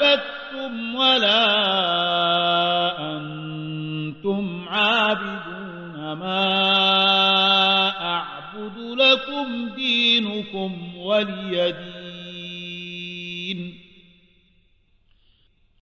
عبدتم ولا أنتم عابدون ما أعبد لكم دينكم وليدين دين